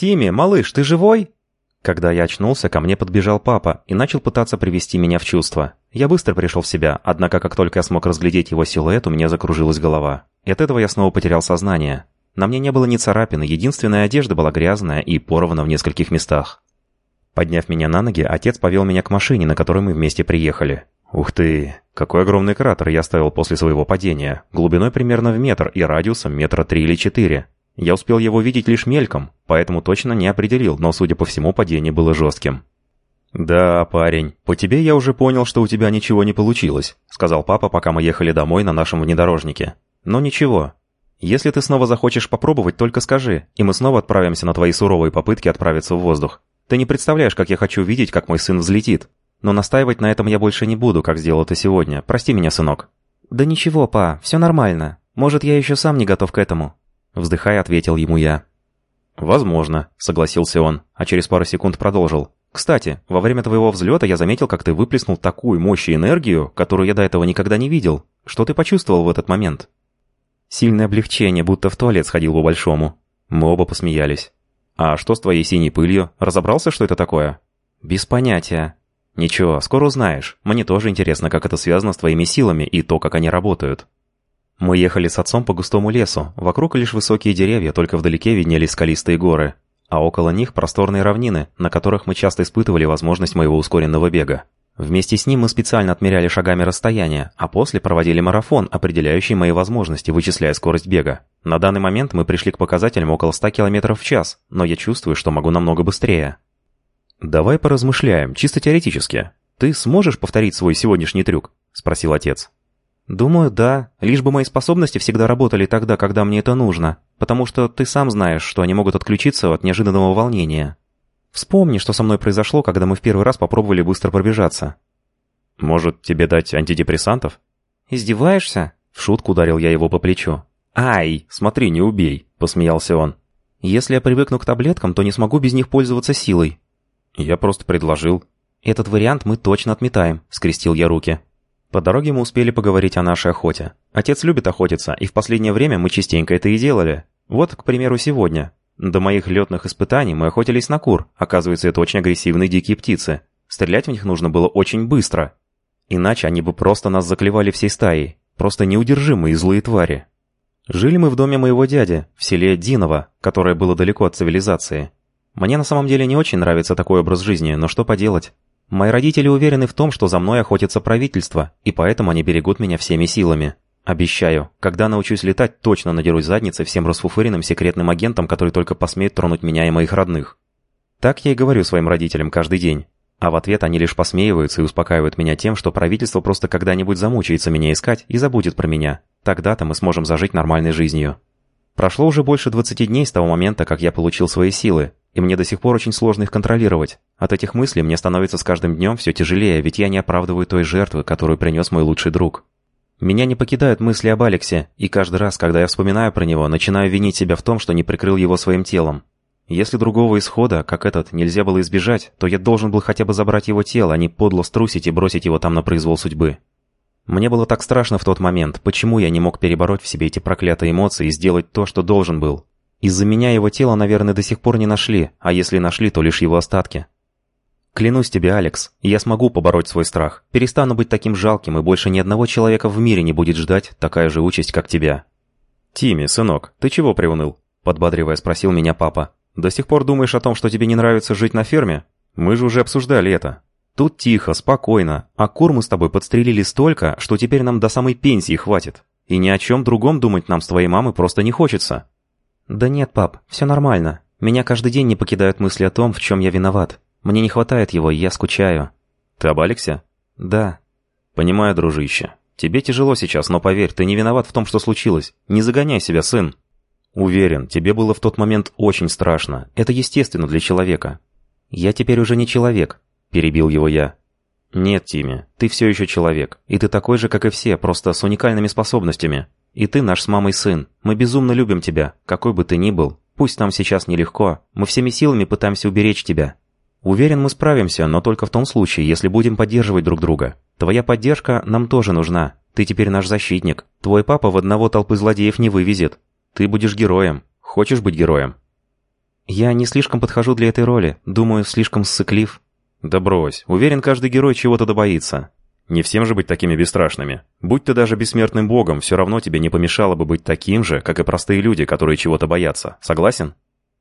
«Тимми, малыш, ты живой?» Когда я очнулся, ко мне подбежал папа и начал пытаться привести меня в чувство. Я быстро пришел в себя, однако как только я смог разглядеть его силуэт, у меня закружилась голова. И от этого я снова потерял сознание. На мне не было ни царапины, единственная одежда была грязная и порвана в нескольких местах. Подняв меня на ноги, отец повел меня к машине, на которой мы вместе приехали. Ух ты, какой огромный кратер я оставил после своего падения, глубиной примерно в метр и радиусом метра три или четыре. Я успел его видеть лишь мельком, поэтому точно не определил, но, судя по всему, падение было жестким. «Да, парень, по тебе я уже понял, что у тебя ничего не получилось», сказал папа, пока мы ехали домой на нашем внедорожнике. «Но ничего. Если ты снова захочешь попробовать, только скажи, и мы снова отправимся на твои суровые попытки отправиться в воздух. Ты не представляешь, как я хочу видеть, как мой сын взлетит. Но настаивать на этом я больше не буду, как сделал это сегодня. Прости меня, сынок». «Да ничего, па, все нормально. Может, я еще сам не готов к этому». Вздыхая, ответил ему я. «Возможно», — согласился он, а через пару секунд продолжил. «Кстати, во время твоего взлета я заметил, как ты выплеснул такую мощь и энергию, которую я до этого никогда не видел. Что ты почувствовал в этот момент?» Сильное облегчение, будто в туалет сходил по-большому. Мы оба посмеялись. «А что с твоей синей пылью? Разобрался, что это такое?» «Без понятия». «Ничего, скоро узнаешь. Мне тоже интересно, как это связано с твоими силами и то, как они работают». Мы ехали с отцом по густому лесу. Вокруг лишь высокие деревья, только вдалеке виднелись скалистые горы а около них просторные равнины, на которых мы часто испытывали возможность моего ускоренного бега. Вместе с ним мы специально отмеряли шагами расстояние, а после проводили марафон, определяющий мои возможности, вычисляя скорость бега. На данный момент мы пришли к показателям около 100 км в час, но я чувствую, что могу намного быстрее. «Давай поразмышляем, чисто теоретически. Ты сможешь повторить свой сегодняшний трюк?» – спросил отец. «Думаю, да. Лишь бы мои способности всегда работали тогда, когда мне это нужно. Потому что ты сам знаешь, что они могут отключиться от неожиданного волнения. Вспомни, что со мной произошло, когда мы в первый раз попробовали быстро пробежаться». «Может, тебе дать антидепрессантов?» «Издеваешься?» В шутку ударил я его по плечу. «Ай, смотри, не убей!» – посмеялся он. «Если я привыкну к таблеткам, то не смогу без них пользоваться силой». «Я просто предложил». «Этот вариант мы точно отметаем», – скрестил я руки. По дороге мы успели поговорить о нашей охоте. Отец любит охотиться, и в последнее время мы частенько это и делали. Вот, к примеру, сегодня. До моих летных испытаний мы охотились на кур. Оказывается, это очень агрессивные дикие птицы. Стрелять в них нужно было очень быстро. Иначе они бы просто нас заклевали всей стаей. Просто неудержимые злые твари. Жили мы в доме моего дяди, в селе Диново, которое было далеко от цивилизации. Мне на самом деле не очень нравится такой образ жизни, но что поделать. Мои родители уверены в том, что за мной охотится правительство, и поэтому они берегут меня всеми силами. Обещаю, когда научусь летать, точно надерусь задницей всем расфуфыренным секретным агентам, которые только посмеют тронуть меня и моих родных. Так я и говорю своим родителям каждый день. А в ответ они лишь посмеиваются и успокаивают меня тем, что правительство просто когда-нибудь замучается меня искать и забудет про меня. Тогда-то мы сможем зажить нормальной жизнью. Прошло уже больше 20 дней с того момента, как я получил свои силы, и мне до сих пор очень сложно их контролировать. От этих мыслей мне становится с каждым днем все тяжелее, ведь я не оправдываю той жертвы, которую принес мой лучший друг. Меня не покидают мысли об Алексе, и каждый раз, когда я вспоминаю про него, начинаю винить себя в том, что не прикрыл его своим телом. Если другого исхода, как этот, нельзя было избежать, то я должен был хотя бы забрать его тело, а не подло струсить и бросить его там на произвол судьбы. Мне было так страшно в тот момент, почему я не мог перебороть в себе эти проклятые эмоции и сделать то, что должен был. Из-за меня его тело, наверное, до сих пор не нашли, а если нашли, то лишь его остатки. Клянусь тебе, Алекс, я смогу побороть свой страх. Перестану быть таким жалким, и больше ни одного человека в мире не будет ждать такая же участь, как тебя. «Тимми, сынок, ты чего приуныл?» – подбадривая спросил меня папа. «До сих пор думаешь о том, что тебе не нравится жить на ферме? Мы же уже обсуждали это. Тут тихо, спокойно, а кур мы с тобой подстрелили столько, что теперь нам до самой пенсии хватит. И ни о чем другом думать нам с твоей мамой просто не хочется. «Да нет, пап, все нормально. Меня каждый день не покидают мысли о том, в чем я виноват. Мне не хватает его, и я скучаю». «Ты об Алексе?» «Да». «Понимаю, дружище. Тебе тяжело сейчас, но поверь, ты не виноват в том, что случилось. Не загоняй себя, сын». «Уверен, тебе было в тот момент очень страшно. Это естественно для человека». «Я теперь уже не человек», — перебил его я. «Нет, Тимми, ты все еще человек, и ты такой же, как и все, просто с уникальными способностями. И ты наш с мамой сын. Мы безумно любим тебя, какой бы ты ни был. Пусть нам сейчас нелегко, мы всеми силами пытаемся уберечь тебя. Уверен, мы справимся, но только в том случае, если будем поддерживать друг друга. Твоя поддержка нам тоже нужна. Ты теперь наш защитник. Твой папа в одного толпы злодеев не вывезет. Ты будешь героем. Хочешь быть героем?» «Я не слишком подхожу для этой роли. Думаю, слишком ссыклив». «Да брось. Уверен, каждый герой чего-то добоится. Не всем же быть такими бесстрашными. Будь ты даже бессмертным богом, все равно тебе не помешало бы быть таким же, как и простые люди, которые чего-то боятся. Согласен?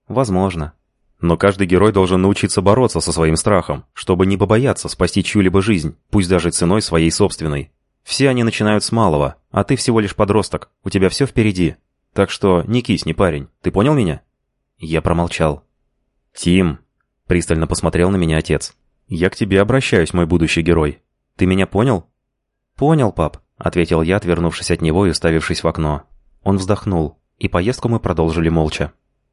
Возможно. Но каждый герой должен научиться бороться со своим страхом, чтобы не побояться спасти чью-либо жизнь, пусть даже ценой своей собственной. Все они начинают с малого, а ты всего лишь подросток, у тебя все впереди. Так что не кисни, парень, ты понял меня? Я промолчал. «Тим», — пристально посмотрел на меня отец, — «я к тебе обращаюсь, мой будущий герой. Ты меня понял?» «Понял, пап», — ответил я, отвернувшись от него и уставившись в окно. Он вздохнул, и поездку мы продолжили молча.